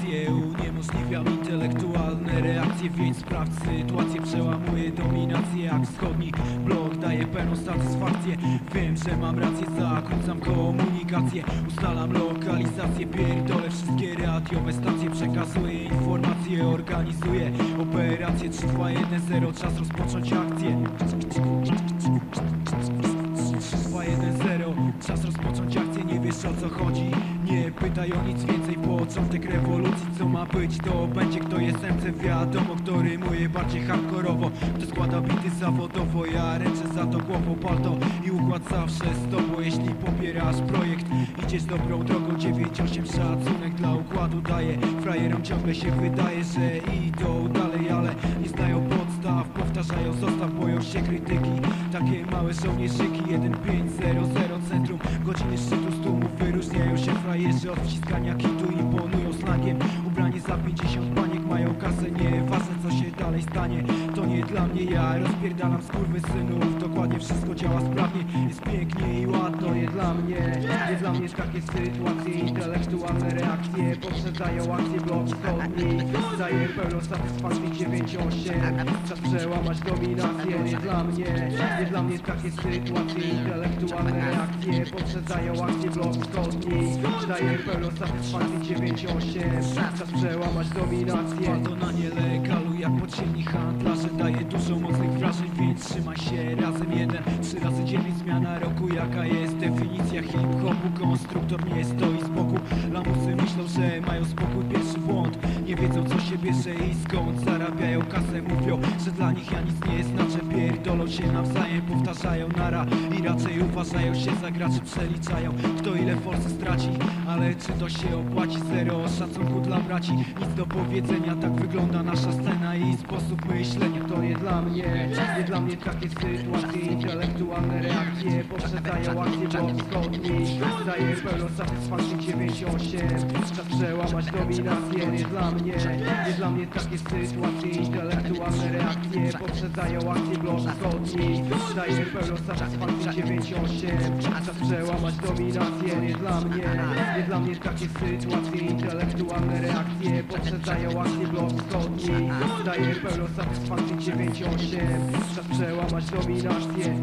Halucynacje uniemożliwiam intelektualne reakcje Więc sprawdź sytuację, przełamuję dominację. Jak wschodni blok daje pełną satysfakcję Wiem, że mam rację, zakłócam komunikację. Ustalam lokalizację, pierdolę wszystkie radiowe stacje Przekazuję informacje, organizuję operację 3, 2, 1, 0, czas rozpocząć akcję. 2, wiesz o co chodzi? Nie pytaj o nic więcej, początek rewolucji Co ma być, to będzie Kto jest MC, wiadomo Kto rymuje bardziej hardkorowo. Kto składa bity zawodowo Ja ręczę za to głową palto I układ zawsze z tobą. Jeśli popierasz projekt Idziesz dobrą drogą 9-8 szacunek dla układu daje Frajerom ciągle się wydaje, że idą dalej Ale nie znają podstaw Powtarzają zostaw, boją się krytyki Takie małe żołnierzyki 1500 centrum. Godziny szczytu z tłumów Wyróżniają się frajerzy od wciskania kitu Imponują slangiem Ubrani za 50 baniek Mają kasę, nieważne co się dalej stanie. To nie dla mnie, ja rozpierdalam synów Dokładnie wszystko działa sprawnie. Jest pięknie i ładno, nie dla mnie. Nie dla mnie takie sytuacje Intelektualne reakcje Poprzedzają akcje blok wschodni Daje pełną satysfakcję 9-8 Czas przełamać dominację Nie dla mnie, nie dla mnie takie sytuacje Intelektualne reakcje Poprzedzają akcje blok wschodni Daje pełną satysfakcję 9-8 Czas przełamać dominację. To na nielegalu jak podziemni handlarze. Daje dużo mocnych wrażeń, więc trzymaj się razem jeden. Trzy razy dziennie zmiana roku Jaka jest definicja hip-hopu. Konstruktor nie stoi z boku. Lamusy myślą, że mają spokój nie wiedzą co się bierze i skąd Zarabiają kasę, mówią, że dla nich ja nic nie znaczę Pierdolą się nawzajem, powtarzają nara. I raczej uważają się za graczy Przeliczają kto ile forsy straci. Ale czy to się opłaci? Zero szacunku dla braci. Nic do powiedzenia, tak wygląda nasza scena I sposób myślenia. To nie dla mnie Nie dla mnie takie sytuacje. Intelektualne reakcje Poprzedzają akcje blok wschodni Daje pełną satysfakcję 9-8 Czas przełamać dominację Nie dla mnie, nie dla mnie takie sytuacje Intelektualne reakcje Poprzedzają akcje blok wschodni Daje pełną satysfakcję 9-8 Czas przełamać dominację. Nie dla mnie, nie dla mnie takie sytuacje Intelektualne reakcje Poprzedzają akcje blok wschodni Daje pełną satysfakcję 9-8 Czas przełamać dominację